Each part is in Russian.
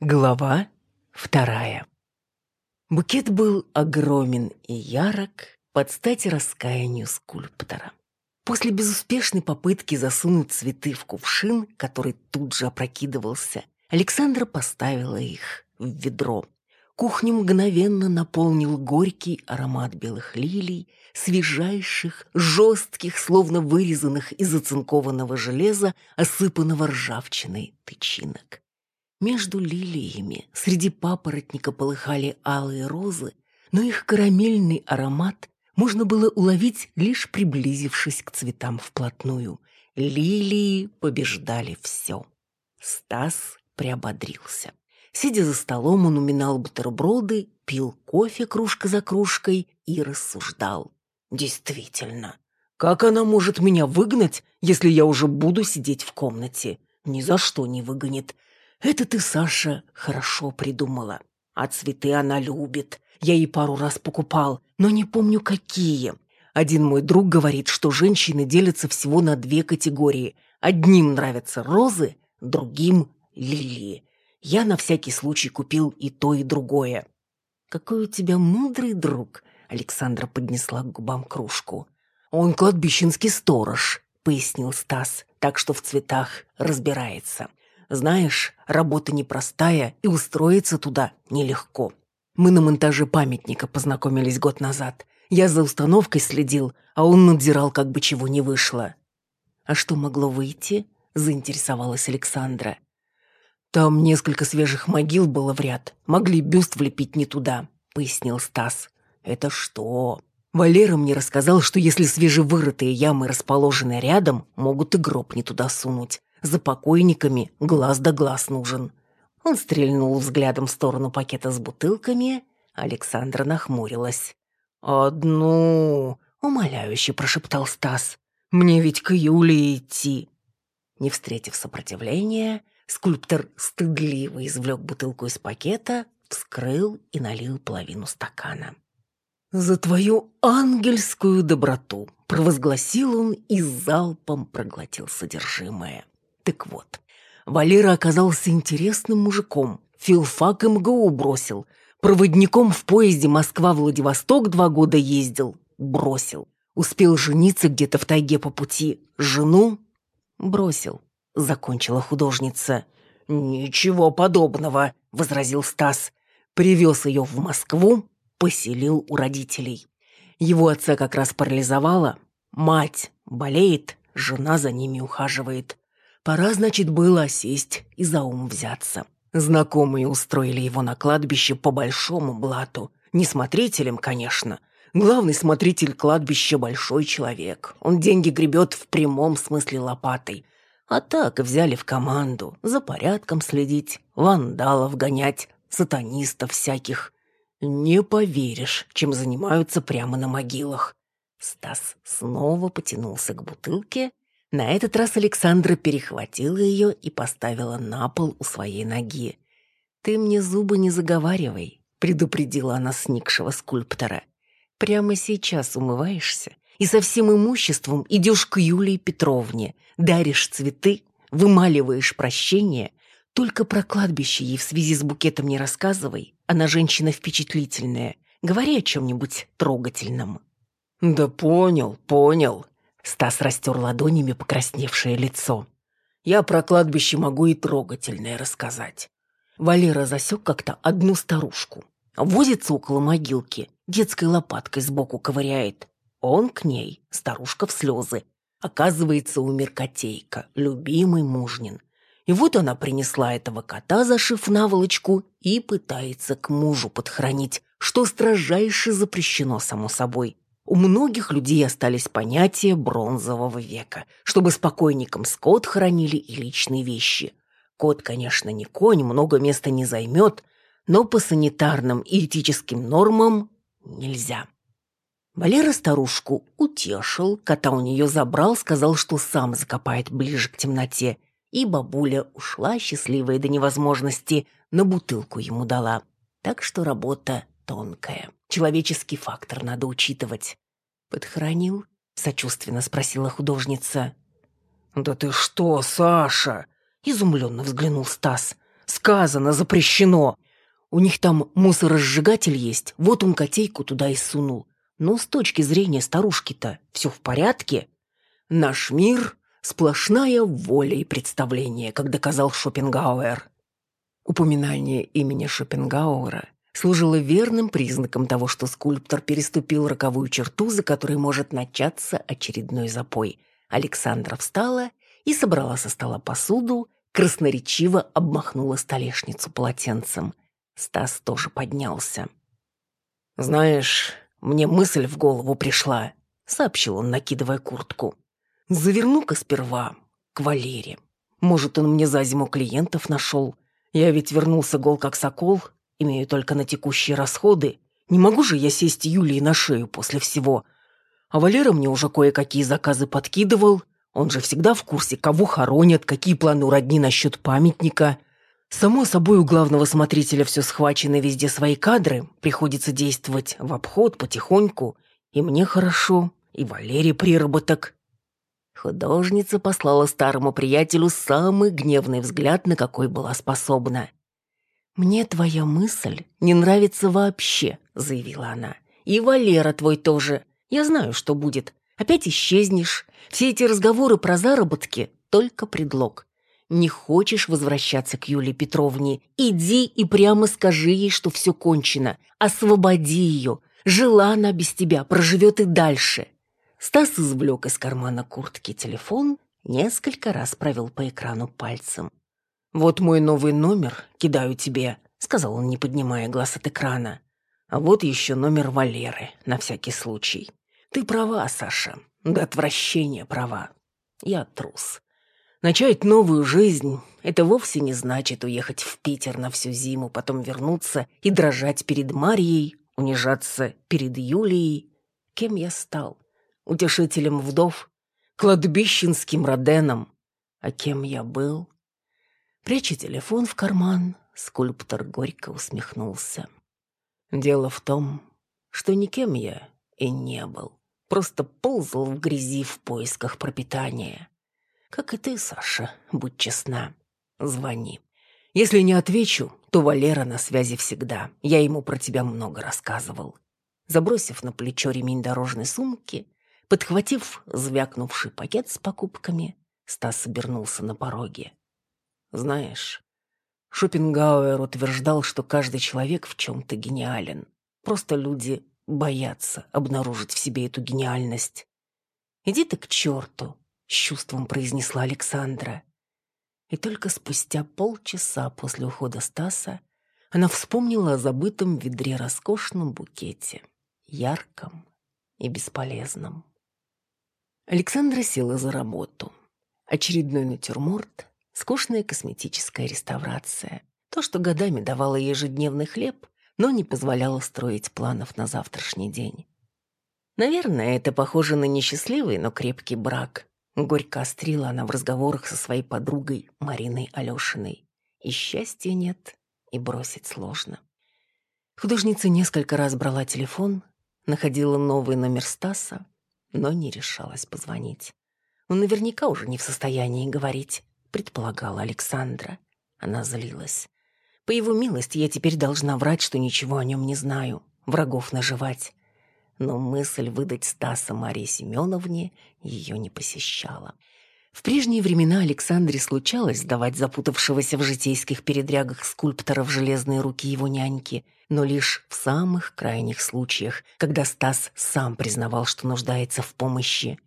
Глава вторая. Букет был огромен и ярок, под стать раскаянию скульптора. После безуспешной попытки засунуть цветы в кувшин, который тут же опрокидывался, Александра поставила их в ведро. Кухню мгновенно наполнил горький аромат белых лилий, свежайших, жестких, словно вырезанных из оцинкованного железа, осыпанного ржавчиной тычинок. Между лилиями среди папоротника полыхали алые розы, но их карамельный аромат можно было уловить, лишь приблизившись к цветам вплотную. Лилии побеждали все. Стас приободрился. Сидя за столом, он уминал бутерброды, пил кофе кружка за кружкой и рассуждал. «Действительно, как она может меня выгнать, если я уже буду сидеть в комнате? Ни за что не выгонит. Это ты, Саша, хорошо придумала. А цветы она любит. Я ей пару раз покупал, но не помню какие. Один мой друг говорит, что женщины делятся всего на две категории. Одним нравятся розы, другим – лилии. Я на всякий случай купил и то, и другое. «Какой у тебя мудрый друг!» – Александра поднесла к губам кружку. «Он кладбищенский сторож», – пояснил Стас, так что в цветах разбирается. Знаешь, работа непростая, и устроиться туда нелегко. Мы на монтаже памятника познакомились год назад. Я за установкой следил, а он надзирал, как бы чего не вышло. «А что могло выйти?» – заинтересовалась Александра. «Там несколько свежих могил было в ряд. Могли бюст влепить не туда», – пояснил Стас. «Это что?» Валера мне рассказал, что если свежевырытые ямы расположены рядом, могут и гроб не туда сунуть. За покойниками глаз да глаз нужен. Он стрельнул взглядом в сторону пакета с бутылками. Александра нахмурилась. «Одну!» — умоляюще прошептал Стас. «Мне ведь к Юле идти!» Не встретив сопротивления, скульптор стыдливо извлек бутылку из пакета, вскрыл и налил половину стакана. «За твою ангельскую доброту!» — провозгласил он и залпом проглотил содержимое. Так вот, Валера оказался интересным мужиком. Филфак МГУ бросил. Проводником в поезде Москва-Владивосток два года ездил. Бросил. Успел жениться где-то в тайге по пути. Жену бросил. Закончила художница. «Ничего подобного», — возразил Стас. Привез ее в Москву, поселил у родителей. Его отца как раз парализовала. Мать болеет, жена за ними ухаживает. Пора, значит, было сесть и за ум взяться. Знакомые устроили его на кладбище по большому блату. Не смотрителем, конечно. Главный смотритель кладбища – большой человек. Он деньги гребет в прямом смысле лопатой. А так взяли в команду. За порядком следить, вандалов гонять, сатанистов всяких. Не поверишь, чем занимаются прямо на могилах. Стас снова потянулся к бутылке на этот раз Александра перехватила ее и поставила на пол у своей ноги. «Ты мне зубы не заговаривай», — предупредила она сникшего скульптора. «Прямо сейчас умываешься и со всем имуществом идешь к Юлии Петровне, даришь цветы, вымаливаешь прощение. Только про кладбище ей в связи с букетом не рассказывай, она женщина впечатлительная. Говори о чем-нибудь трогательном». «Да понял, понял», Стас растер ладонями покрасневшее лицо. «Я про кладбище могу и трогательное рассказать». Валера засек как-то одну старушку. Возится около могилки, детской лопаткой сбоку ковыряет. Он к ней, старушка в слезы. Оказывается, умер котейка, любимый мужнин. И вот она принесла этого кота, зашив наволочку, и пытается к мужу подхранить, что строжайше запрещено, само собой. У многих людей остались понятия бронзового века, чтобы с покойником скот хранили и личные вещи. Кот, конечно, не конь, много места не займет, но по санитарным и этическим нормам нельзя. Валера старушку утешил, кота у нее забрал, сказал, что сам закопает ближе к темноте, и бабуля ушла, счастливая до невозможности, на бутылку ему дала. Так что работа тонкая. Человеческий фактор надо учитывать. «Подхоронил?» — сочувственно спросила художница. «Да ты что, Саша?» — изумленно взглянул Стас. Сказано, запрещено. У них там мусоросжигатель есть, вот он котейку туда и сунул. Но с точки зрения старушки-то все в порядке. Наш мир — сплошная воля и представление, как доказал Шопенгауэр. Упоминание имени Шопенгауэра служило верным признаком того, что скульптор переступил роковую черту, за которой может начаться очередной запой. Александра встала и собрала со стола посуду, красноречиво обмахнула столешницу полотенцем. Стас тоже поднялся. «Знаешь, мне мысль в голову пришла», — сообщил он, накидывая куртку. «Заверну-ка сперва к Валере. Может, он мне за зиму клиентов нашел. Я ведь вернулся гол как сокол, имею только на текущие расходы. Не могу же я сесть Юлии на шею после всего. А Валера мне уже кое-какие заказы подкидывал, он же всегда в курсе, кого хоронят, какие планы у родни насчет памятника. Само собой, у главного смотрителя все схвачено везде свои кадры, приходится действовать в обход, потихоньку. И мне хорошо, и Валерий приработок. Художница послала старому приятелю самый гневный взгляд, на какой была способна. «Мне твоя мысль не нравится вообще», — заявила она. «И Валера твой тоже. Я знаю, что будет. Опять исчезнешь. Все эти разговоры про заработки – только предлог. Не хочешь возвращаться к Юлии Петровне? Иди и прямо скажи ей, что все кончено. Освободи ее. Жила она без тебя, проживет и дальше. Стас извлек из кармана куртки телефон, несколько раз провел по экрану пальцем. «Вот мой новый номер, кидаю тебе», — сказал он, не поднимая глаз от экрана. «А вот еще номер Валеры, на всякий случай. Ты права, Саша, до отвращения права. Я трус. Начать новую жизнь — это вовсе не значит уехать в Питер на всю зиму, потом вернуться и дрожать перед Марией, унижаться перед Юлией. Кем я стал? Утешителем вдов? Кладбищенским роденом? А кем я был? Пряча телефон в карман, скульптор горько усмехнулся. Дело в том, что никем я и не был. Просто ползал в грязи в поисках пропитания. Как и ты, Саша, будь честна. Звони. Если не отвечу, то Валера на связи всегда. Я ему про тебя много рассказывал. Забросив на плечо ремень дорожной сумки, подхватив звякнувший пакет с покупками, Стас обернулся на пороге. Знаешь, Шопенгауэр утверждал, что каждый человек в чем-то гениален. Просто люди боятся обнаружить в себе эту гениальность. «Иди ты к черту!» — с чувством произнесла Александра. И только спустя полчаса после ухода Стаса она вспомнила о забытом ведре роскошном букете, ярком и бесполезном. Александра села за работу. Очередной натюрморт, скучная косметическая реставрация. То, что годами давало ежедневный хлеб, но не позволяла строить планов на завтрашний день. Наверное, это похоже на несчастливый, но крепкий брак. Горько острила она в разговорах со своей подругой Мариной Алешиной. И счастья нет, и бросить сложно. Художница несколько раз брала телефон, находила новый номер Стаса, но не решалась позвонить. Он наверняка уже не в состоянии говорить, предполагала Александра. Она злилась. По его милости я теперь должна врать, что ничего о нем не знаю, врагов наживать. Но мысль выдать Стаса Марии Семеновне ее не посещала. В прежние времена Александре случалось сдавать запутавшегося в житейских передрягах скульптора в железные руки его няньки, но лишь в самых крайних случаях, когда Стас сам признавал, что нуждается в помощи.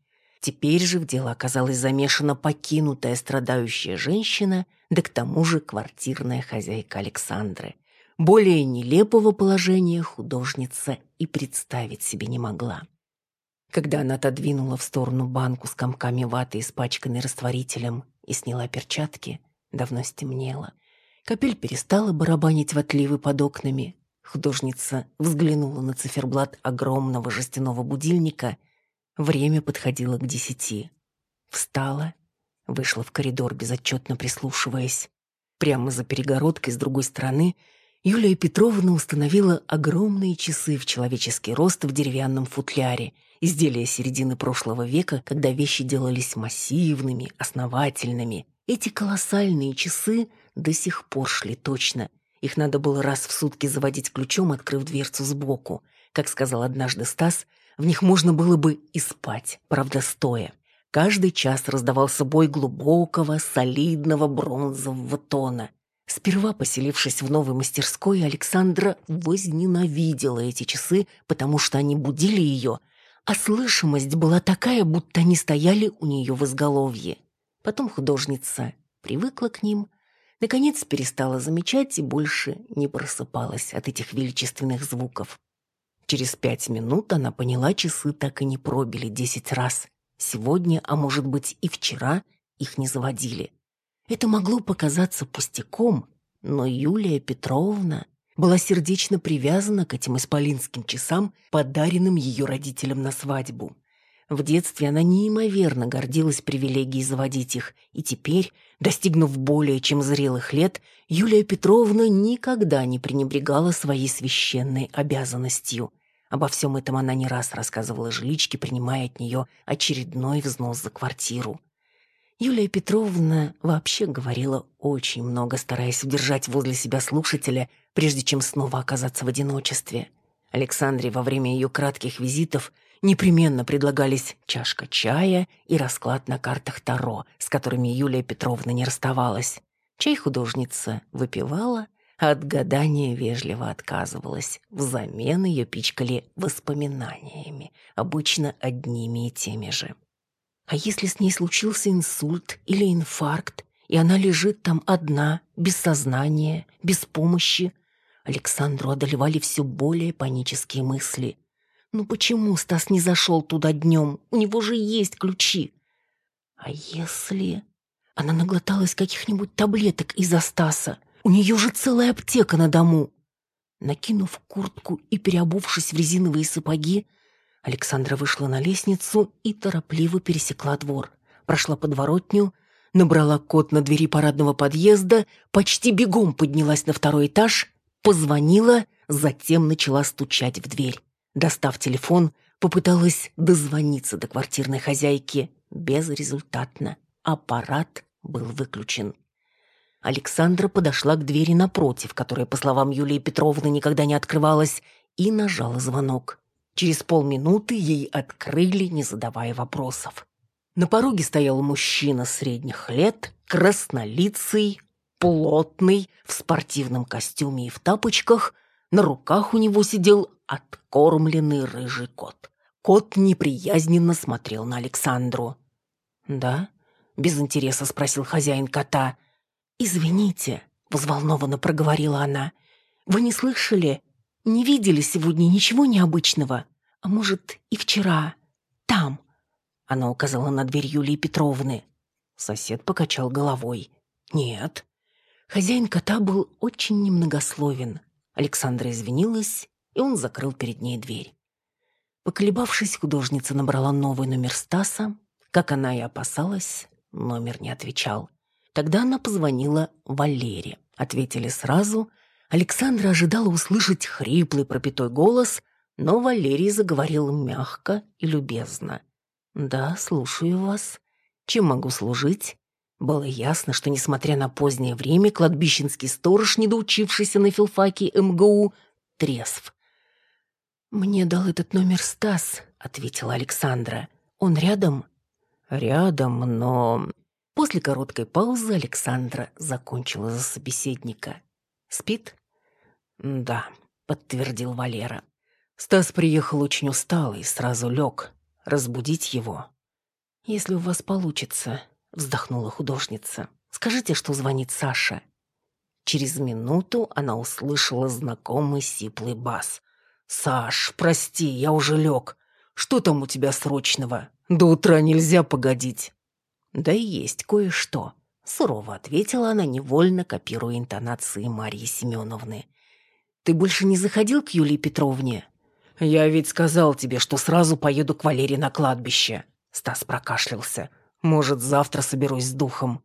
Теперь же в дело оказалась замешана покинутая страдающая женщина, да к тому же квартирная хозяйка Александры. Более нелепого положения художница и представить себе не могла. Когда она отодвинула в сторону банку с комками ваты, испачканной растворителем, и сняла перчатки, давно стемнело. Капель перестала барабанить в отливы под окнами. Художница взглянула на циферблат огромного жестяного будильника — Время подходило к десяти. Встала, вышла в коридор, безотчетно прислушиваясь. Прямо за перегородкой с другой стороны Юлия Петровна установила огромные часы в человеческий рост в деревянном футляре, изделия середины прошлого века, когда вещи делались массивными, основательными. Эти колоссальные часы до сих пор шли точно. Их надо было раз в сутки заводить ключом, открыв дверцу сбоку. Как сказал однажды Стас, в них можно было бы и спать, правда, стоя. Каждый час раздавался бой глубокого, солидного бронзового тона. Сперва, поселившись в новой мастерской, Александра возненавидела эти часы, потому что они будили ее, а слышимость была такая, будто они стояли у нее в изголовье. Потом художница привыкла к ним, наконец перестала замечать и больше не просыпалась от этих величественных звуков. Через пять минут она поняла, часы так и не пробили десять раз. Сегодня, а может быть и вчера, их не заводили. Это могло показаться пустяком, но Юлия Петровна была сердечно привязана к этим исполинским часам, подаренным ее родителям на свадьбу. В детстве она неимоверно гордилась привилегией заводить их, и теперь, достигнув более чем зрелых лет, Юлия Петровна никогда не пренебрегала своей священной обязанностью. Обо всем этом она не раз рассказывала жиличке, принимая от нее очередной взнос за квартиру. Юлия Петровна вообще говорила очень много, стараясь удержать возле себя слушателя, прежде чем снова оказаться в одиночестве. Александре во время ее кратких визитов непременно предлагались чашка чая и расклад на картах Таро, с которыми Юлия Петровна не расставалась. Чай художница выпивала, от гадания вежливо отказывалась. Взамен ее пичкали воспоминаниями, обычно одними и теми же. А если с ней случился инсульт или инфаркт, и она лежит там одна, без сознания, без помощи, Александру одолевали все более панические мысли. Ну почему Стас не зашел туда днем? У него же есть ключи. А если... Она наглоталась каких-нибудь таблеток из-за Стаса. У нее же целая аптека на дому. Накинув куртку и переобувшись в резиновые сапоги, Александра вышла на лестницу и торопливо пересекла двор. Прошла подворотню, набрала код на двери парадного подъезда, почти бегом поднялась на второй этаж, позвонила, затем начала стучать в дверь. Достав телефон, попыталась дозвониться до квартирной хозяйки. Безрезультатно. Аппарат был выключен. Александра подошла к двери напротив, которая, по словам Юлии Петровны, никогда не открывалась, и нажала звонок. Через полминуты ей открыли, не задавая вопросов. На пороге стоял мужчина средних лет, краснолицый, плотный, в спортивном костюме и в тапочках. На руках у него сидел откормленный рыжий кот. Кот неприязненно смотрел на Александру. «Да?» — без интереса спросил хозяин кота. «Извините», — взволнованно проговорила она. «Вы не слышали? Не видели сегодня ничего необычного? А может, и вчера? Там?» Она указала на дверь Юлии Петровны. Сосед покачал головой. «Нет». Хозяин кота был очень немногословен. Александра извинилась, и он закрыл перед ней дверь. Поколебавшись, художница набрала новый номер Стаса. Как она и опасалась, номер не отвечал. Тогда она позвонила Валере. Ответили сразу, Александра ожидала услышать хриплый пропитой голос, но Валерий заговорил мягко и любезно. «Да, слушаю вас. Чем могу служить?» Было ясно, что, несмотря на позднее время, кладбищенский сторож, недоучившийся на филфаке МГУ, трезв. «Мне дал этот номер Стас», — ответила Александра. «Он рядом?» «Рядом, но...» После короткой паузы Александра закончила за собеседника. «Спит?» «Да», — подтвердил Валера. Стас приехал очень усталый, сразу лег. Разбудить его? «Если у вас получится», — вздохнула художница. «Скажите, что звонит Саша». Через минуту она услышала знакомый сиплый бас. «Саш, прости, я уже лег. Что там у тебя срочного? До утра нельзя погодить». «Да и есть кое-что», — сурово ответила она, невольно копируя интонации Марии Семеновны. Ты больше не заходил к Юлии Петровне?» «Я ведь сказал тебе, что сразу поеду к Валере на кладбище». Стас прокашлялся. «Может, завтра соберусь с духом».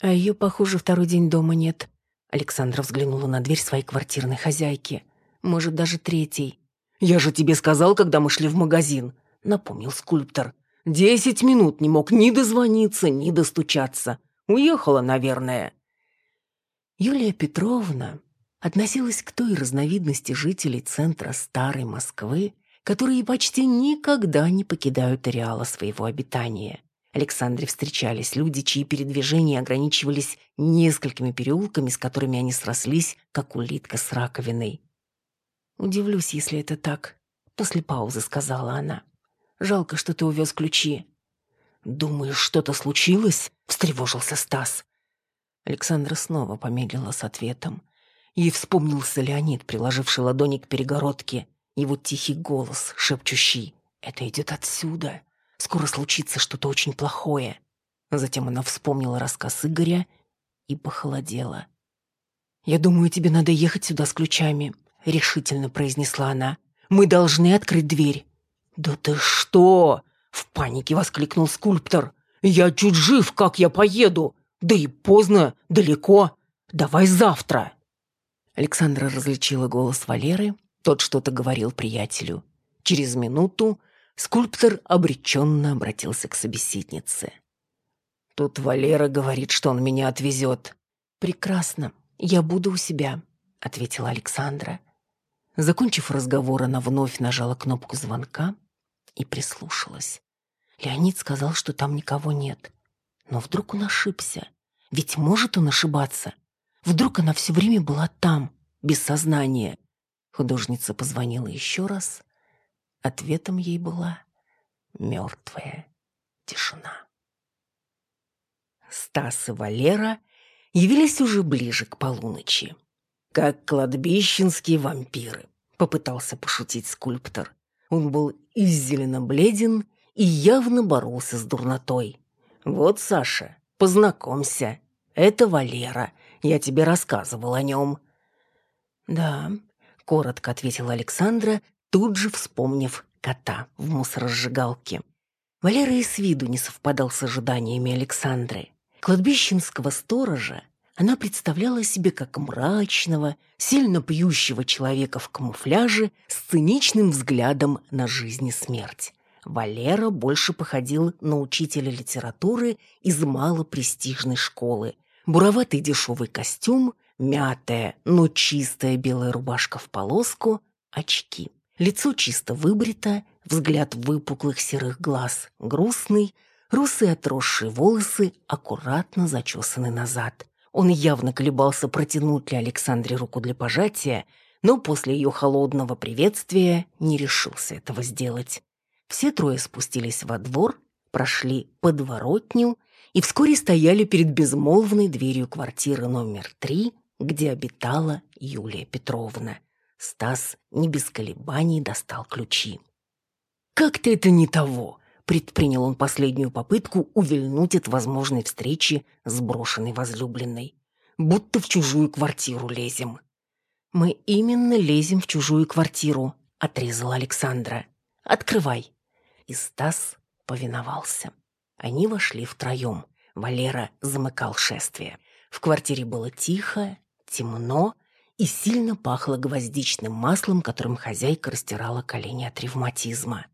«А ее, похоже, второй день дома нет». Александра взглянула на дверь своей квартирной хозяйки. «Может, даже третий». «Я же тебе сказал, когда мы шли в магазин», — напомнил скульптор. «Десять минут не мог ни дозвониться, ни достучаться. Уехала, наверное». Юлия Петровна относилась к той разновидности жителей центра Старой Москвы, которые почти никогда не покидают ареала своего обитания. Александре встречались люди, чьи передвижения ограничивались несколькими переулками, с которыми они срослись, как улитка с раковиной. «Удивлюсь, если это так», — после паузы сказала она. «Жалко, что ты увез ключи». «Думаешь, что-то случилось?» — встревожился Стас. Александра снова помедлила с ответом. Ей вспомнился Леонид, приложивший ладони к перегородке, его тихий голос, шепчущий «Это идет отсюда». Скоро случится что-то очень плохое. Затем она вспомнила рассказ Игоря и похолодела. «Я думаю, тебе надо ехать сюда с ключами», — решительно произнесла она. «Мы должны открыть дверь». «Да ты что?» — в панике воскликнул скульптор. «Я чуть жив, как я поеду? Да и поздно, далеко. Давай завтра». Александра различила голос Валеры. Тот что-то говорил приятелю. Через минуту Скульптор обреченно обратился к собеседнице. «Тут Валера говорит, что он меня отвезет». «Прекрасно, я буду у себя», — ответила Александра. Закончив разговор, она вновь нажала кнопку звонка и прислушалась. Леонид сказал, что там никого нет. Но вдруг он ошибся. Ведь может он ошибаться. Вдруг она все время была там, без сознания. Художница позвонила еще раз Ответом ей была мертвая тишина. Стас и Валера явились уже ближе к полуночи. «Как кладбищенские вампиры», — попытался пошутить скульптор. Он был иззелено бледен и явно боролся с дурнотой. «Вот, Саша, познакомься. Это Валера. Я тебе рассказывал о нем». «Да», — коротко ответила Александра, тут же вспомнив кота в мусоросжигалке. Валера и с виду не совпадал с ожиданиями Александры. Кладбищенского сторожа она представляла себе как мрачного, сильно пьющего человека в камуфляже с циничным взглядом на жизнь и смерть. Валера больше походил на учителя литературы из малопрестижной школы. Буроватый дешевый костюм, мятая, но чистая белая рубашка в полоску, очки. Лицо чисто выбрито, взгляд выпуклых серых глаз грустный, русые отросшие волосы аккуратно зачесаны назад. Он явно колебался, протянуть ли Александре руку для пожатия, но после ее холодного приветствия не решился этого сделать. Все трое спустились во двор, прошли подворотню и вскоре стояли перед безмолвной дверью квартиры номер три, где обитала Юлия Петровна. Стас не без колебаний достал ключи. «Как-то это не того!» — предпринял он последнюю попытку увильнуть от возможной встречи с брошенной возлюбленной. «Будто в чужую квартиру лезем». «Мы именно лезем в чужую квартиру», — отрезала Александра. «Открывай». И Стас повиновался. Они вошли втроем. Валера замыкал шествие. В квартире было тихо, темно, и сильно пахло гвоздичным маслом, которым хозяйка растирала колени от ревматизма.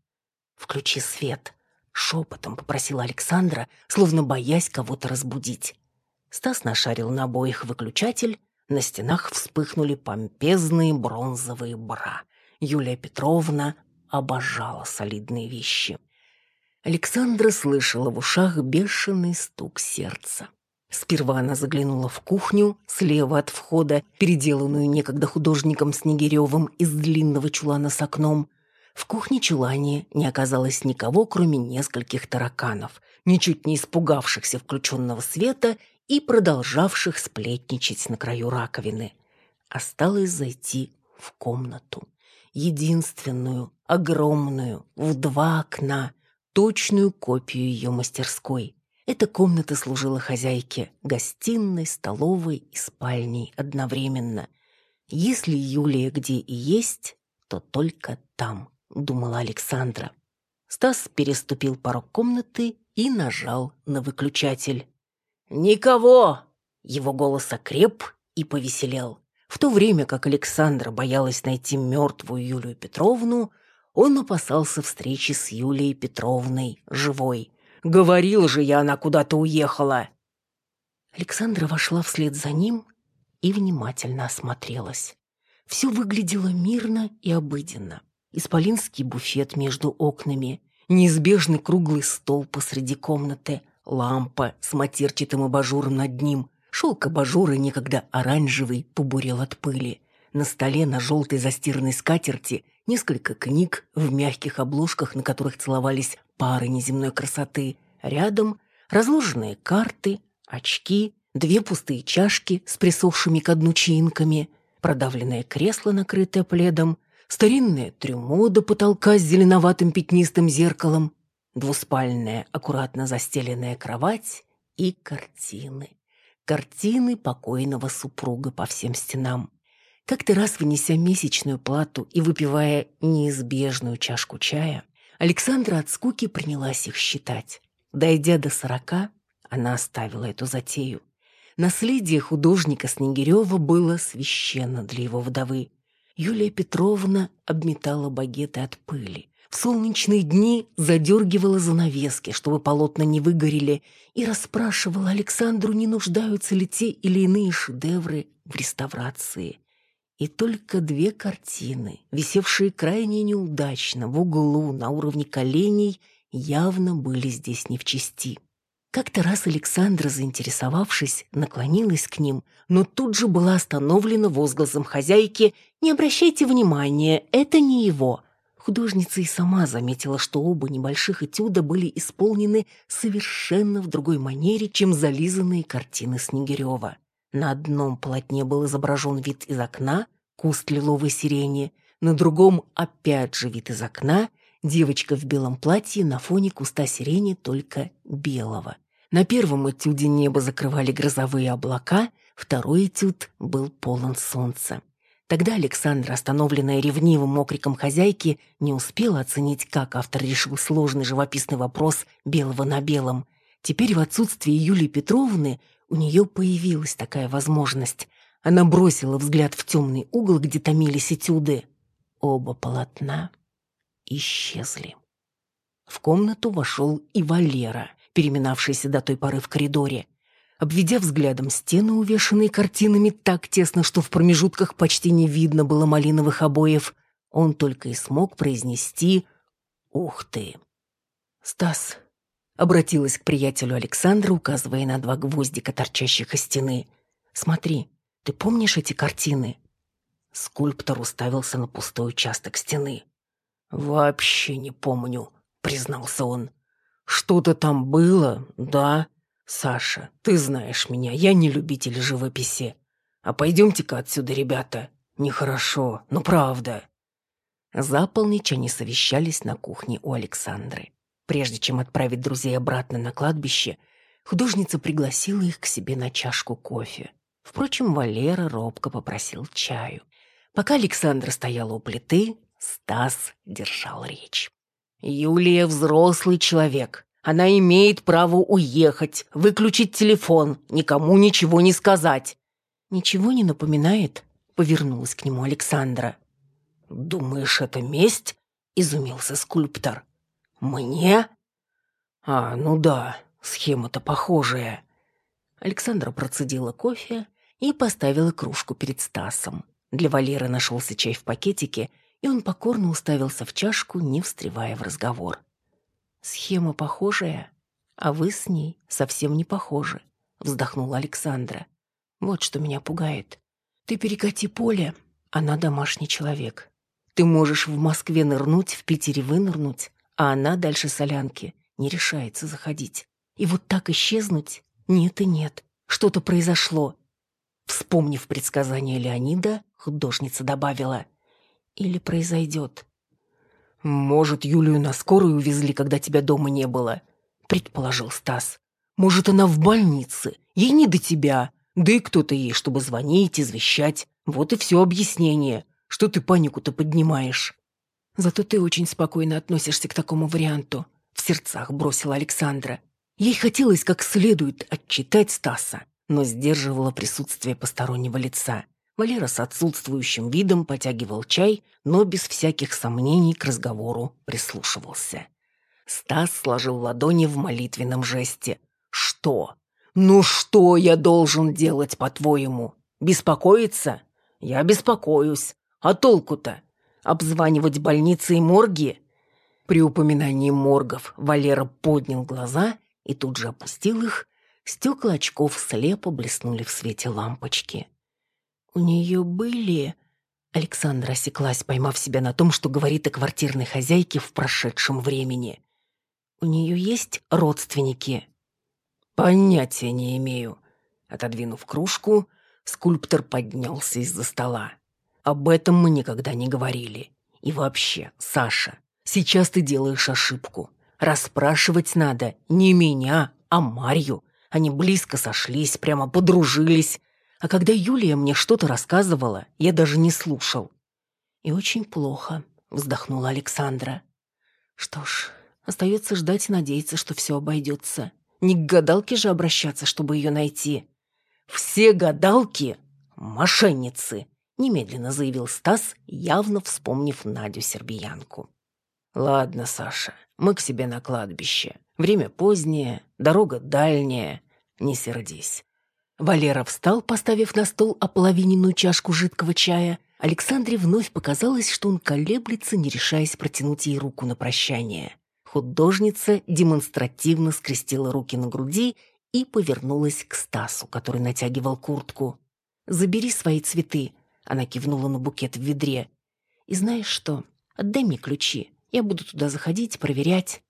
«Включи свет», — шепотом попросила Александра, словно боясь кого-то разбудить. Стас нашарил на обоих выключатель, на стенах вспыхнули помпезные бронзовые бра. Юлия Петровна обожала солидные вещи. Александра слышала в ушах бешеный стук сердца. Сперва она заглянула в кухню, слева от входа, переделанную некогда художником Снегиревым из длинного чулана с окном. В кухне-чулане не оказалось никого, кроме нескольких тараканов, ничуть не испугавшихся включенного света и продолжавших сплетничать на краю раковины. Осталось зайти в комнату. Единственную, огромную, в два окна, точную копию ее мастерской. Эта комната служила хозяйке гостиной, столовой и спальней одновременно. Если Юлия где и есть, то только там, думала Александра. Стас переступил порог комнаты и нажал на выключатель. «Никого!» Его голос окреп и повеселел. В то время как Александра боялась найти мертвую Юлию Петровну, он опасался встречи с Юлией Петровной живой. Говорил же я, она куда-то уехала. Александра вошла вслед за ним и внимательно осмотрелась. Все выглядело мирно и обыденно. Исполинский буфет между окнами, неизбежный круглый стол посреди комнаты, лампа с матерчатым абажуром над ним, шелк абажура, некогда оранжевый, побурел от пыли. На столе на желтой застиранной скатерти несколько книг в мягких обложках, на которых целовались пары неземной красоты. Рядом разложенные карты, очки, две пустые чашки с присохшими к дну чаинками, продавленное кресло, накрытое пледом, старинное трюмо до потолка с зеленоватым пятнистым зеркалом, двуспальная, аккуратно застеленная кровать и картины. Картины покойного супруга по всем стенам. Как-то раз, внеся месячную плату и выпивая неизбежную чашку чая, Александра от скуки принялась их считать. Дойдя до сорока, она оставила эту затею. Наследие художника Снегирева было священно для его вдовы. Юлия Петровна обметала багеты от пыли. В солнечные дни задергивала занавески, чтобы полотна не выгорели, и расспрашивала Александру, не нуждаются ли те или иные шедевры в реставрации. И только две картины, висевшие крайне неудачно в углу на уровне коленей, явно были здесь не в чести. Как-то раз Александра, заинтересовавшись, наклонилась к ним, но тут же была остановлена возгласом хозяйки «Не обращайте внимания, это не его». Художница и сама заметила, что оба небольших этюда были исполнены совершенно в другой манере, чем зализанные картины Снегирева. На одном полотне был изображен вид из окна, куст лиловой сирени, на другом опять же вид из окна, девочка в белом платье на фоне куста сирени только белого. На первом этюде небо закрывали грозовые облака, второй этюд был полон солнца. Тогда Александра, остановленная ревнивым окриком хозяйки, не успела оценить, как автор решил сложный живописный вопрос белого на белом. Теперь в отсутствие Юлии Петровны у нее появилась такая возможность. Она бросила взгляд в темный угол, где томились этюды. Оба полотна исчезли. В комнату вошел и Валера переминавшийся до той поры в коридоре. Обведя взглядом стены, увешанные картинами так тесно, что в промежутках почти не видно было малиновых обоев, он только и смог произнести «Ух ты!». «Стас», — обратилась к приятелю Александра, указывая на два гвоздика, торчащих из стены. «Смотри, ты помнишь эти картины?» Скульптор уставился на пустой участок стены. «Вообще не помню», — признался он. Что-то там было, да. Саша, ты знаешь меня, я не любитель живописи. А пойдемте-ка отсюда, ребята. Нехорошо, но правда. За полночь они совещались на кухне у Александры. Прежде чем отправить друзей обратно на кладбище, художница пригласила их к себе на чашку кофе. Впрочем, Валера робко попросил чаю. Пока Александра стояла у плиты, Стас держал речь. Юлия взрослый человек. Она имеет право уехать, выключить телефон, никому ничего не сказать. Ничего не напоминает? Повернулась к нему Александра. Думаешь, это месть? Изумился скульптор. Мне? А, ну да, схема-то похожая. Александра процедила кофе и поставила кружку перед Стасом. Для Валеры нашелся чай в пакетике – и он покорно уставился в чашку, не встревая в разговор. «Схема похожая, а вы с ней совсем не похожи», — вздохнула Александра. «Вот что меня пугает. Ты перекати поле, она домашний человек. Ты можешь в Москве нырнуть, в Питере вынырнуть, а она дальше солянки не решается заходить. И вот так исчезнуть? Нет и нет. Что-то произошло». Вспомнив предсказание Леонида, художница добавила — или произойдет. «Может, Юлию на скорую увезли, когда тебя дома не было?» — предположил Стас. «Может, она в больнице? Ей не до тебя. Да и кто-то ей, чтобы звонить, извещать. Вот и все объяснение. Что ты панику-то поднимаешь?» «Зато ты очень спокойно относишься к такому варианту», — в сердцах бросила Александра. Ей хотелось как следует отчитать Стаса, но сдерживала присутствие постороннего лица. Валера с отсутствующим видом потягивал чай, но без всяких сомнений к разговору прислушивался. Стас сложил ладони в молитвенном жесте. «Что? Ну что я должен делать, по-твоему? Беспокоиться? Я беспокоюсь. А толку-то? Обзванивать больницы и морги? При упоминании моргов Валера поднял глаза и тут же опустил их. Стекла очков слепо блеснули в свете лампочки. «У нее были...» Александра осеклась, поймав себя на том, что говорит о квартирной хозяйке в прошедшем времени. «У нее есть родственники?» «Понятия не имею». Отодвинув кружку, скульптор поднялся из-за стола. «Об этом мы никогда не говорили. И вообще, Саша, сейчас ты делаешь ошибку. Расспрашивать надо не меня, а Марью. Они близко сошлись, прямо подружились. А когда Юлия мне что-то рассказывала, я даже не слушал. «И очень плохо», — вздохнула Александра. «Что ж, остается ждать и надеяться, что все обойдется. Не к гадалке же обращаться, чтобы ее найти». «Все гадалки — мошенницы», — немедленно заявил Стас, явно вспомнив Надю Сербиянку. «Ладно, Саша, мы к себе на кладбище. Время позднее, дорога дальняя. Не сердись. Валера встал, поставив на стол ополовиненную чашку жидкого чая. Александре вновь показалось, что он колеблется, не решаясь протянуть ей руку на прощание. Художница демонстративно скрестила руки на груди и повернулась к Стасу, который натягивал куртку. «Забери свои цветы», — она кивнула на букет в ведре. «И знаешь что? Отдай мне ключи. Я буду туда заходить, проверять».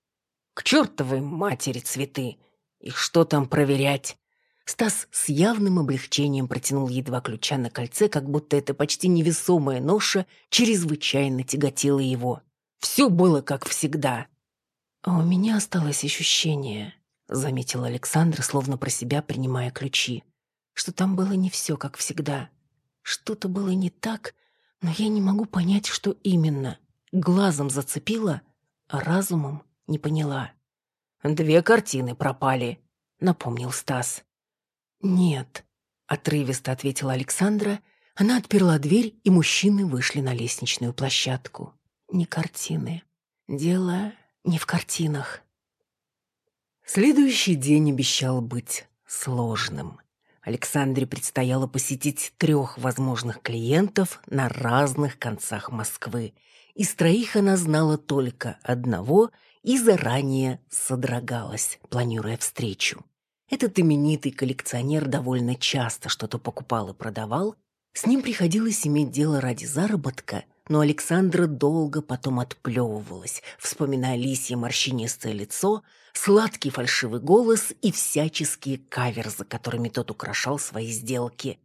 «К чертовой матери цветы! Их что там проверять?» Стас с явным облегчением протянул ей два ключа на кольце, как будто это почти невесомая ноша чрезвычайно тяготила его. Все было как всегда. «А у меня осталось ощущение», — заметил Александр, словно про себя принимая ключи, «что там было не все как всегда. Что-то было не так, но я не могу понять, что именно. Глазом зацепила, а разумом не поняла». «Две картины пропали», — напомнил Стас. «Нет», — отрывисто ответила Александра. Она отперла дверь, и мужчины вышли на лестничную площадку. «Не картины. Дело не в картинах». Следующий день обещал быть сложным. Александре предстояло посетить трех возможных клиентов на разных концах Москвы. Из троих она знала только одного и заранее содрогалась, планируя встречу. Этот именитый коллекционер довольно часто что-то покупал и продавал. С ним приходилось иметь дело ради заработка, но Александра долго потом отплевывалась, вспоминая лисье морщинистое лицо, сладкий фальшивый голос и всяческие каверзы, которыми тот украшал свои сделки.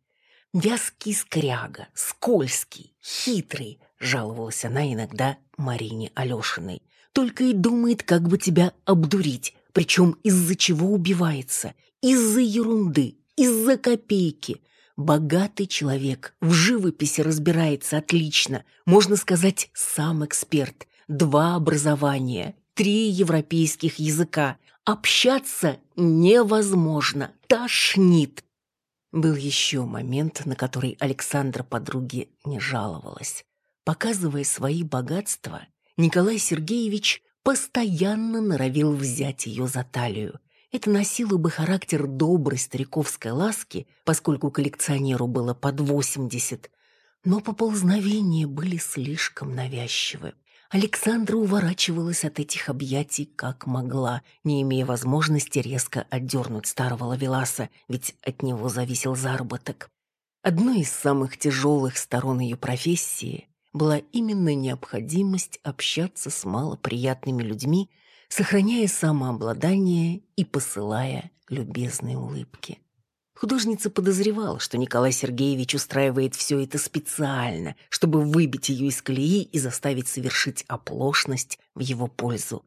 «Вязкий скряга, скользкий, хитрый», — жаловалась она иногда Марине Алешиной. «Только и думает, как бы тебя обдурить, причем из-за чего убивается? Из-за ерунды, из-за копейки. Богатый человек в живописи разбирается отлично. Можно сказать, сам эксперт. Два образования, три европейских языка. Общаться невозможно, тошнит. Был еще момент, на который Александра подруге не жаловалась. Показывая свои богатства, Николай Сергеевич постоянно норовил взять ее за талию. Это носило бы характер доброй стариковской ласки, поскольку коллекционеру было под восемьдесят, но поползновения были слишком навязчивы. Александра уворачивалась от этих объятий как могла, не имея возможности резко отдернуть старого лавеласа, ведь от него зависел заработок. Одной из самых тяжелых сторон ее профессии была именно необходимость общаться с малоприятными людьми, сохраняя самообладание и посылая любезные улыбки. Художница подозревала, что Николай Сергеевич устраивает все это специально, чтобы выбить ее из колеи и заставить совершить оплошность в его пользу.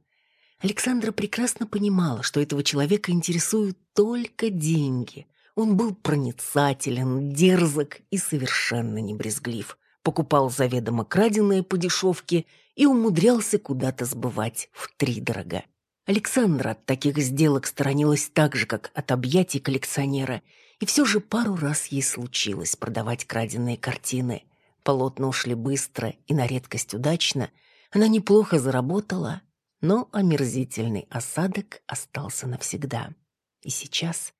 Александра прекрасно понимала, что этого человека интересуют только деньги. Он был проницателен, дерзок и совершенно не брезглив покупал заведомо краденое по дешевке и умудрялся куда-то сбывать втридорога. Александра от таких сделок сторонилась так же, как от объятий коллекционера, и все же пару раз ей случилось продавать краденые картины. Полотна ушли быстро и на редкость удачно, она неплохо заработала, но омерзительный осадок остался навсегда. И сейчас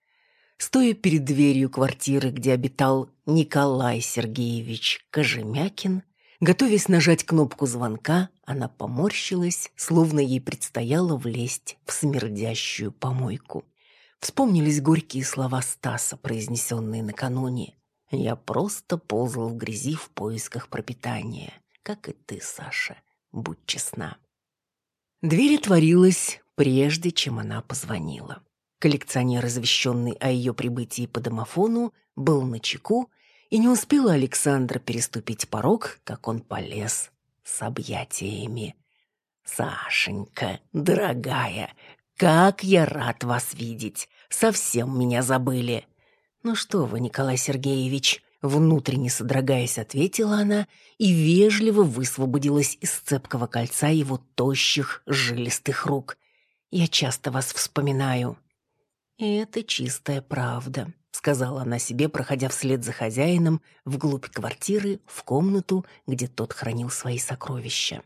стоя перед дверью квартиры, где обитал Николай Сергеевич Кожемякин, готовясь нажать кнопку звонка, она поморщилась, словно ей предстояло влезть в смердящую помойку. Вспомнились горькие слова Стаса, произнесенные накануне. «Я просто ползал в грязи в поисках пропитания, как и ты, Саша. Будь честна». Дверь отворилась, прежде чем она позвонила. Коллекционер, извещенный о ее прибытии по домофону, был на чеку, и не успела Александра переступить порог, как он полез с объятиями. «Сашенька, дорогая, как я рад вас видеть! Совсем меня забыли!» «Ну что вы, Николай Сергеевич!» Внутренне содрогаясь, ответила она и вежливо высвободилась из цепкого кольца его тощих, жилистых рук. «Я часто вас вспоминаю». «И это чистая правда», — сказала она себе, проходя вслед за хозяином вглубь квартиры, в комнату, где тот хранил свои сокровища.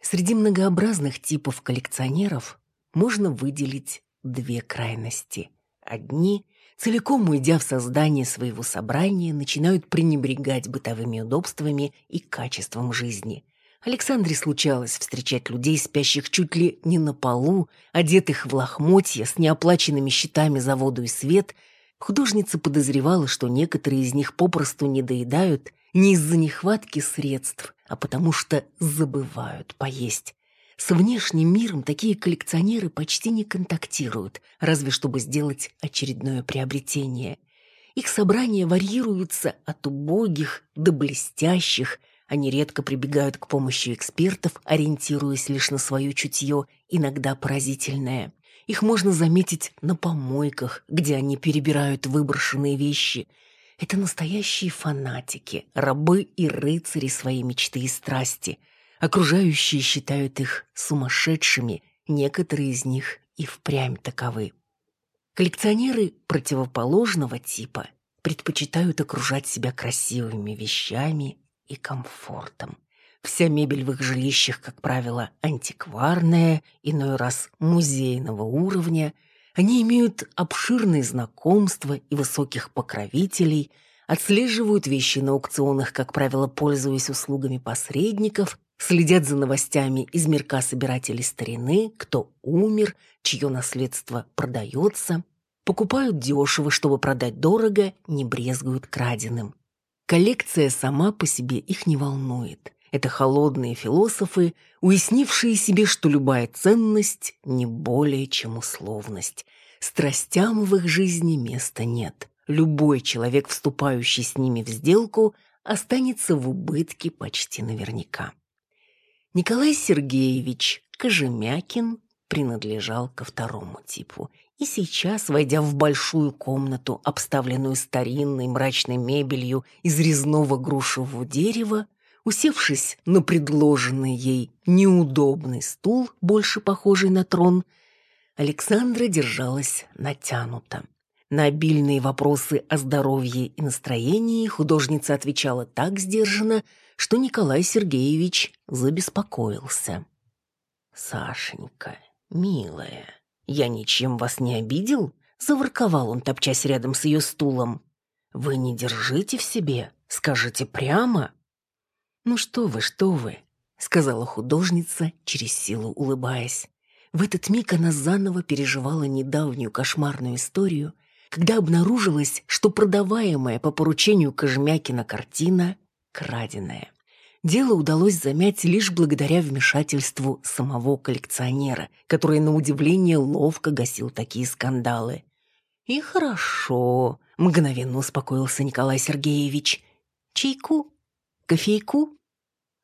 Среди многообразных типов коллекционеров можно выделить две крайности. Одни, целиком уйдя в создание своего собрания, начинают пренебрегать бытовыми удобствами и качеством жизни. Александре случалось встречать людей, спящих чуть ли не на полу, одетых в лохмотья, с неоплаченными счетами за воду и свет. Художница подозревала, что некоторые из них попросту не доедают не из-за нехватки средств, а потому что забывают поесть. С внешним миром такие коллекционеры почти не контактируют, разве чтобы сделать очередное приобретение. Их собрания варьируются от убогих до блестящих, они редко прибегают к помощи экспертов, ориентируясь лишь на свое чутье, иногда поразительное. Их можно заметить на помойках, где они перебирают выброшенные вещи. Это настоящие фанатики, рабы и рыцари своей мечты и страсти – Окружающие считают их сумасшедшими, некоторые из них и впрямь таковы. Коллекционеры противоположного типа предпочитают окружать себя красивыми вещами и комфортом. Вся мебель в их жилищах, как правило, антикварная, иной раз музейного уровня. Они имеют обширные знакомства и высоких покровителей, отслеживают вещи на аукционах, как правило, пользуясь услугами посредников, следят за новостями из мирка собирателей старины, кто умер, чье наследство продается, покупают дешево, чтобы продать дорого, не брезгуют краденым. Коллекция сама по себе их не волнует. Это холодные философы, уяснившие себе, что любая ценность не более чем условность. Страстям в их жизни места нет. Любой человек, вступающий с ними в сделку, останется в убытке почти наверняка. Николай Сергеевич Кожемякин принадлежал ко второму типу. И сейчас, войдя в большую комнату, обставленную старинной мрачной мебелью из резного грушевого дерева, усевшись на предложенный ей неудобный стул, больше похожий на трон, Александра держалась натянуто. На обильные вопросы о здоровье и настроении художница отвечала так сдержанно, что Николай Сергеевич забеспокоился. «Сашенька, милая, я ничем вас не обидел?» — заворковал он, топчась рядом с ее стулом. «Вы не держите в себе, скажите прямо». «Ну что вы, что вы», — сказала художница, через силу улыбаясь. В этот миг она заново переживала недавнюю кошмарную историю, когда обнаружилось, что продаваемая по поручению Кожмякина картина краденая. Дело удалось замять лишь благодаря вмешательству самого коллекционера, который, на удивление, ловко гасил такие скандалы. «И хорошо», — мгновенно успокоился Николай Сергеевич. «Чайку? Кофейку?»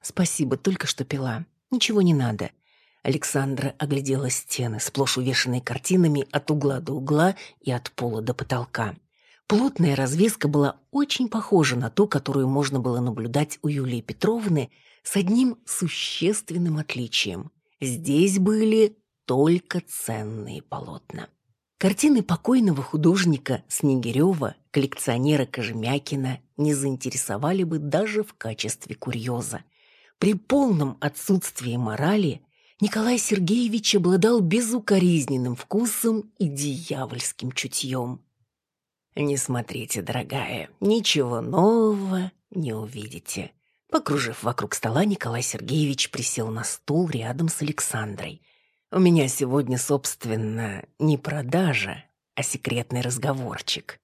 «Спасибо, только что пила. Ничего не надо». Александра оглядела стены, сплошь увешанные картинами от угла до угла и от пола до потолка. Плотная развеска была очень похожа на ту, которую можно было наблюдать у Юлии Петровны, с одним существенным отличием. Здесь были только ценные полотна. Картины покойного художника Снегирева, коллекционера Кожемякина не заинтересовали бы даже в качестве курьеза. При полном отсутствии морали Николай Сергеевич обладал безукоризненным вкусом и дьявольским чутьем. Не смотрите, дорогая, ничего нового не увидите. Покружив вокруг стола, Николай Сергеевич присел на стул рядом с Александрой. У меня сегодня, собственно, не продажа, а секретный разговорчик.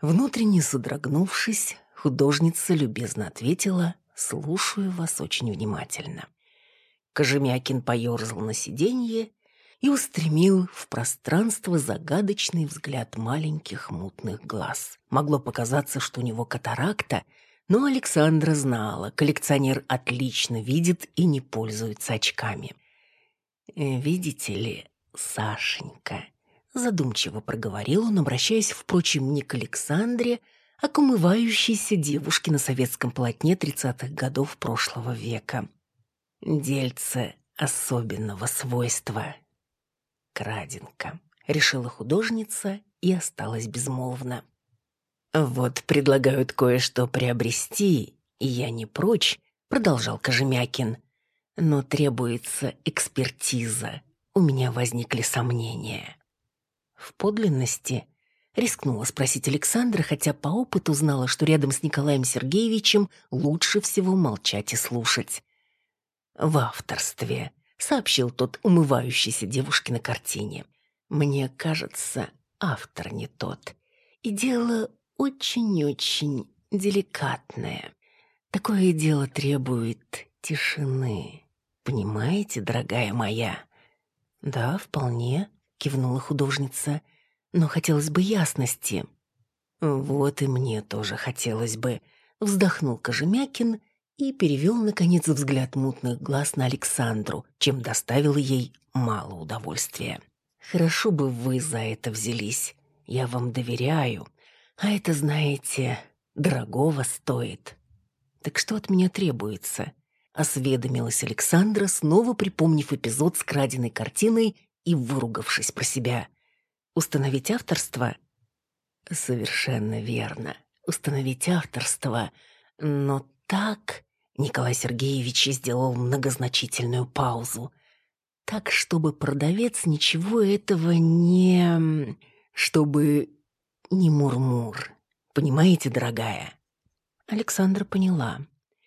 Внутренне содрогнувшись, художница любезно ответила «Слушаю вас очень внимательно». Кожемякин поерзал на сиденье и устремил в пространство загадочный взгляд маленьких мутных глаз. Могло показаться, что у него катаракта, но Александра знала, коллекционер отлично видит и не пользуется очками. «Э, «Видите ли, Сашенька», — задумчиво проговорил он, обращаясь, впрочем, не к Александре, а к умывающейся девушке на советском полотне тридцатых годов прошлого века. «Дельце особенного свойства. Краденка», — решила художница и осталась безмолвна. «Вот предлагают кое-что приобрести, и я не прочь», — продолжал Кожемякин. «Но требуется экспертиза. У меня возникли сомнения». В подлинности рискнула спросить Александра, хотя по опыту знала, что рядом с Николаем Сергеевичем лучше всего молчать и слушать. «В авторстве», — сообщил тот умывающийся девушке на картине. «Мне кажется, автор не тот. И дело очень-очень деликатное. Такое дело требует тишины. Понимаете, дорогая моя?» «Да, вполне», — кивнула художница. «Но хотелось бы ясности». «Вот и мне тоже хотелось бы», — вздохнул Кожемякин и перевел, наконец, взгляд мутных глаз на Александру, чем доставил ей мало удовольствия. «Хорошо бы вы за это взялись. Я вам доверяю. А это, знаете, дорогого стоит. Так что от меня требуется?» Осведомилась Александра, снова припомнив эпизод с краденой картиной и выругавшись про себя. «Установить авторство?» «Совершенно верно. Установить авторство. Но так...» Николай Сергеевич сделал многозначительную паузу. «Так, чтобы продавец ничего этого не... чтобы не мурмур. Понимаете, дорогая?» Александра поняла.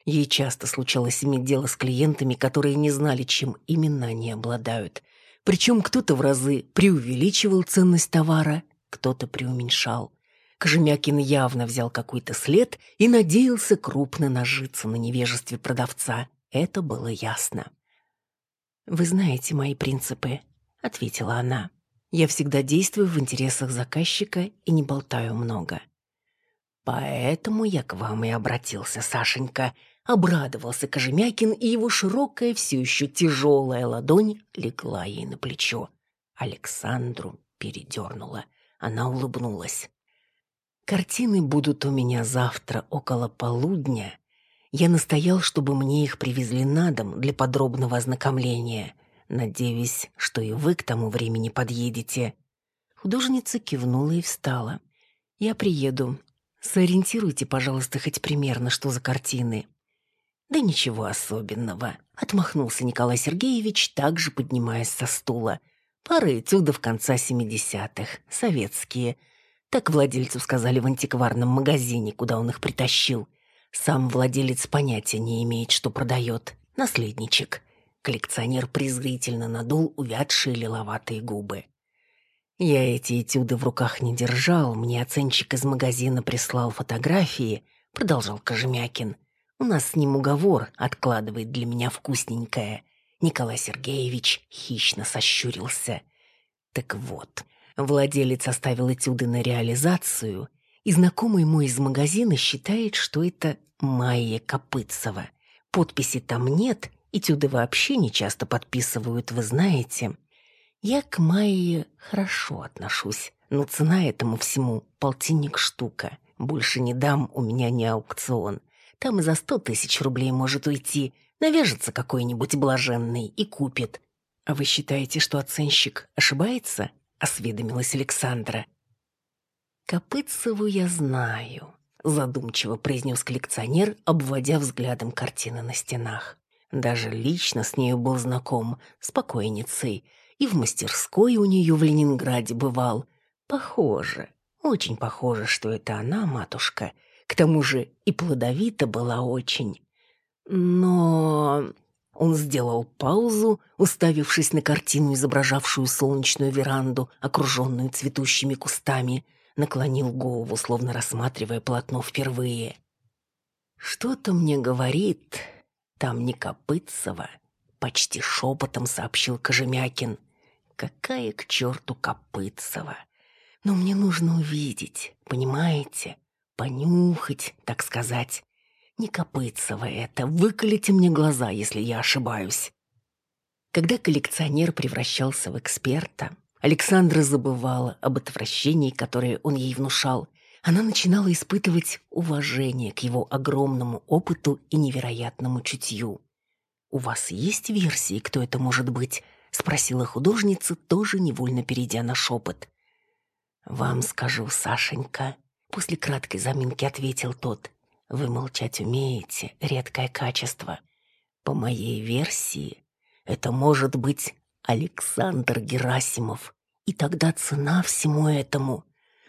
Ей часто случалось иметь дело с клиентами, которые не знали, чем именно они обладают. Причем кто-то в разы преувеличивал ценность товара, кто-то преуменьшал. Кожемякин явно взял какой-то след и надеялся крупно нажиться на невежестве продавца. Это было ясно. «Вы знаете мои принципы», — ответила она. Я всегда действую в интересах заказчика и не болтаю много. Поэтому я к вам и обратился, Сашенька. Обрадовался Кожемякин, и его широкая, все еще тяжелая ладонь легла ей на плечо. Александру передернула. Она улыбнулась. «Картины будут у меня завтра около полудня. Я настоял, чтобы мне их привезли на дом для подробного ознакомления. Надеюсь, что и вы к тому времени подъедете». Художница кивнула и встала. «Я приеду. Сориентируйте, пожалуйста, хоть примерно, что за картины». «Да ничего особенного», — отмахнулся Николай Сергеевич, также поднимаясь со стула. «Пара этюдов конца семидесятых, советские. Так владельцу сказали в антикварном магазине, куда он их притащил. Сам владелец понятия не имеет, что продает. Наследничек. Коллекционер презрительно надул увядшие лиловатые губы. Я эти этюды в руках не держал, мне оценщик из магазина прислал фотографии, продолжал Кожемякин. У нас с ним уговор откладывает для меня вкусненькое. Николай Сергеевич хищно сощурился. Так вот, владелец оставил этюды на реализацию, и знакомый мой из магазина считает, что это Майя Копытцева. Подписи там нет, Этюды вообще не часто подписывают, вы знаете. Я к Майе хорошо отношусь, но цена этому всему полтинник штука. Больше не дам, у меня не аукцион. Там и за сто тысяч рублей может уйти. Навяжется какой-нибудь блаженный и купит. А вы считаете, что оценщик ошибается? Осведомилась Александра. Копытцеву я знаю, задумчиво произнес коллекционер, обводя взглядом картины на стенах. Даже лично с нею был знаком, с покойницей, и в мастерской у нее в Ленинграде бывал. Похоже, Очень похоже, что это она, матушка. К тому же и плодовита была очень. Но... Он сделал паузу, уставившись на картину, изображавшую солнечную веранду, окруженную цветущими кустами, наклонил голову, словно рассматривая полотно впервые. «Что-то мне говорит, там не Копытцева», — почти шепотом сообщил Кожемякин. «Какая к черту Копытцева? Но мне нужно увидеть, понимаете? Понюхать, так сказать. Не Копытцева это, выколите мне глаза, если я ошибаюсь». Когда коллекционер превращался в эксперта, Александра забывала об отвращении, которое он ей внушал, она начинала испытывать уважение к его огромному опыту и невероятному чутью. «У вас есть версии, кто это может быть?» — спросила художница, тоже невольно перейдя на шепот. «Вам скажу, Сашенька», — после краткой заминки ответил тот. «Вы молчать умеете, редкое качество. По моей версии, это может быть Александр Герасимов. И тогда цена всему этому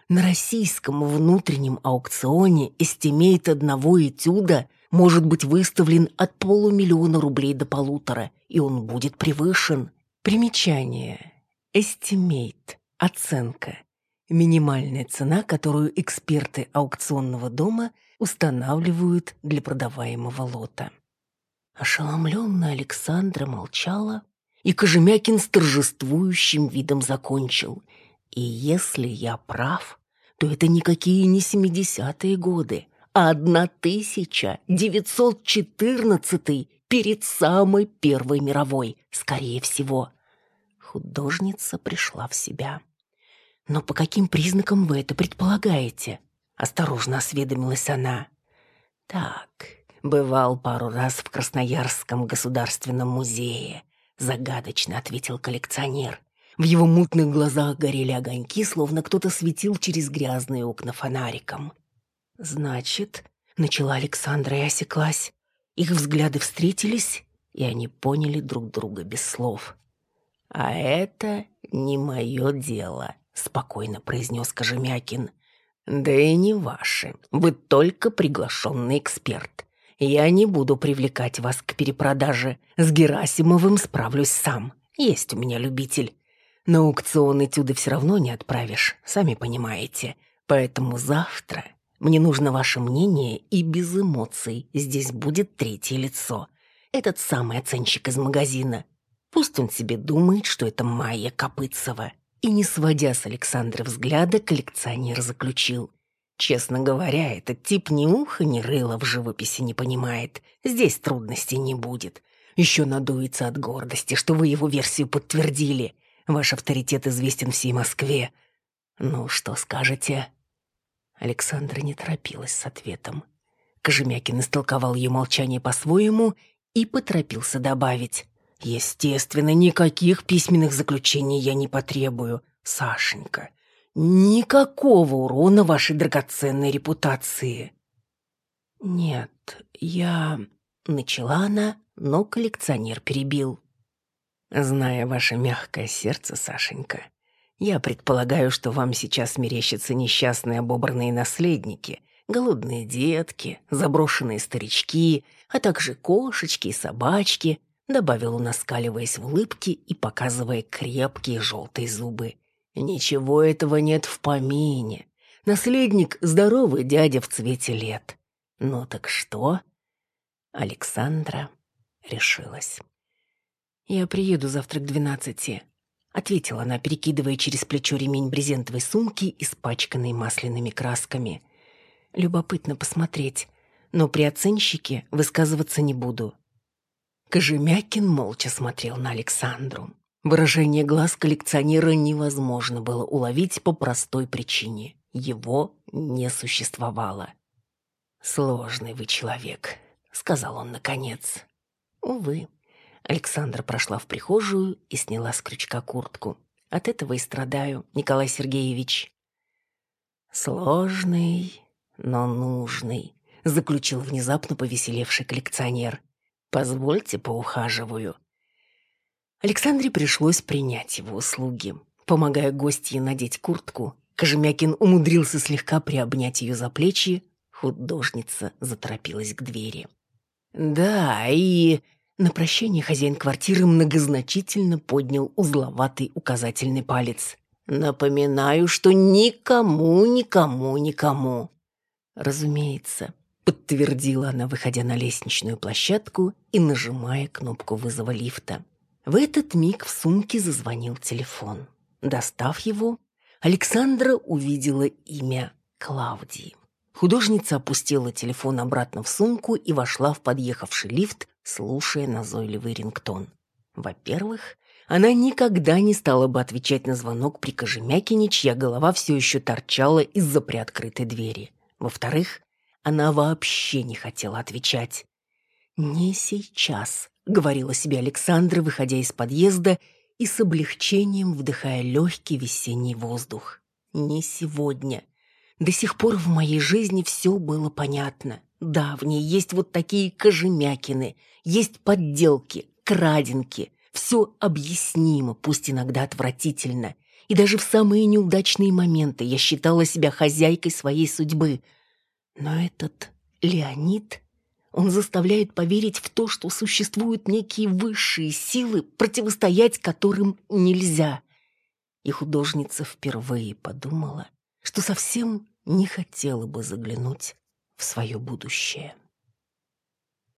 на российском внутреннем аукционе эстимейт одного этюда может быть выставлен от полумиллиона рублей до полутора, и он будет превышен. Примечание. Эстимейт. Оценка. Минимальная цена, которую эксперты аукционного дома устанавливают для продаваемого лота. Ошеломленная Александра молчала, и Кожемякин с торжествующим видом закончил. И если я прав, то это никакие не семидесятые годы, а 1914 перед самой Первой мировой, скорее всего. Художница пришла в себя. «Но по каким признакам вы это предполагаете?» Осторожно осведомилась она. «Так, бывал пару раз в Красноярском государственном музее», загадочно ответил коллекционер. В его мутных глазах горели огоньки, словно кто-то светил через грязные окна фонариком. «Значит...» — начала Александра и осеклась. Их взгляды встретились, и они поняли друг друга без слов. «А это не мое дело», — спокойно произнес Кожемякин. «Да и не ваше. Вы только приглашенный эксперт. Я не буду привлекать вас к перепродаже. С Герасимовым справлюсь сам. Есть у меня любитель. На аукцион этюды все равно не отправишь, сами понимаете. Поэтому завтра мне нужно ваше мнение и без эмоций. Здесь будет третье лицо. Этот самый оценщик из магазина. Пусть он себе думает, что это Майя Копытцева. И не сводя с Александра взгляда, коллекционер заключил. Честно говоря, этот тип ни уха, ни рыла в живописи не понимает. Здесь трудностей не будет. Еще надуется от гордости, что вы его версию подтвердили. Ваш авторитет известен всей Москве. Ну, что скажете?» Александра не торопилась с ответом. Кожемякин истолковал ее молчание по-своему и поторопился добавить. «Естественно, никаких письменных заключений я не потребую, Сашенька. Никакого урона вашей драгоценной репутации». «Нет, я...» — начала она, но коллекционер перебил. Зная ваше мягкое сердце, Сашенька, я предполагаю, что вам сейчас мерещатся несчастные обобранные наследники, голодные детки, заброшенные старички, а также кошечки и собачки, добавил он, оскаливаясь в улыбке и показывая крепкие желтые зубы. Ничего этого нет в помине. Наследник — здоровый дядя в цвете лет. Ну так что? Александра решилась. «Я приеду завтра к двенадцати», — ответила она, перекидывая через плечо ремень брезентовой сумки, испачканной масляными красками. «Любопытно посмотреть, но при оценщике высказываться не буду». Кожемякин молча смотрел на Александру. Выражение глаз коллекционера невозможно было уловить по простой причине. Его не существовало. «Сложный вы человек», — сказал он наконец. «Увы». Александра прошла в прихожую и сняла с крючка куртку. От этого и страдаю, Николай Сергеевич. Сложный, но нужный, заключил внезапно повеселевший коллекционер. Позвольте поухаживаю. Александре пришлось принять его услуги. Помогая гостье надеть куртку, Кожемякин умудрился слегка приобнять ее за плечи, художница заторопилась к двери. «Да, и...» На прощание хозяин квартиры многозначительно поднял узловатый указательный палец. «Напоминаю, что никому, никому, никому». «Разумеется», — подтвердила она, выходя на лестничную площадку и нажимая кнопку вызова лифта. В этот миг в сумке зазвонил телефон. Достав его, Александра увидела имя Клавдии. Художница опустила телефон обратно в сумку и вошла в подъехавший лифт, слушая назойливый рингтон. Во-первых, она никогда не стала бы отвечать на звонок при Кожемякине, чья голова все еще торчала из-за приоткрытой двери. Во-вторых, она вообще не хотела отвечать. «Не сейчас», — говорила себе Александра, выходя из подъезда и с облегчением вдыхая легкий весенний воздух. «Не сегодня. До сих пор в моей жизни все было понятно. Да, в ней есть вот такие кожемякины, есть подделки, крадинки. Все объяснимо, пусть иногда отвратительно. И даже в самые неудачные моменты я считала себя хозяйкой своей судьбы. Но этот Леонид, он заставляет поверить в то, что существуют некие высшие силы, противостоять которым нельзя. И художница впервые подумала, что совсем не хотела бы заглянуть в свое будущее.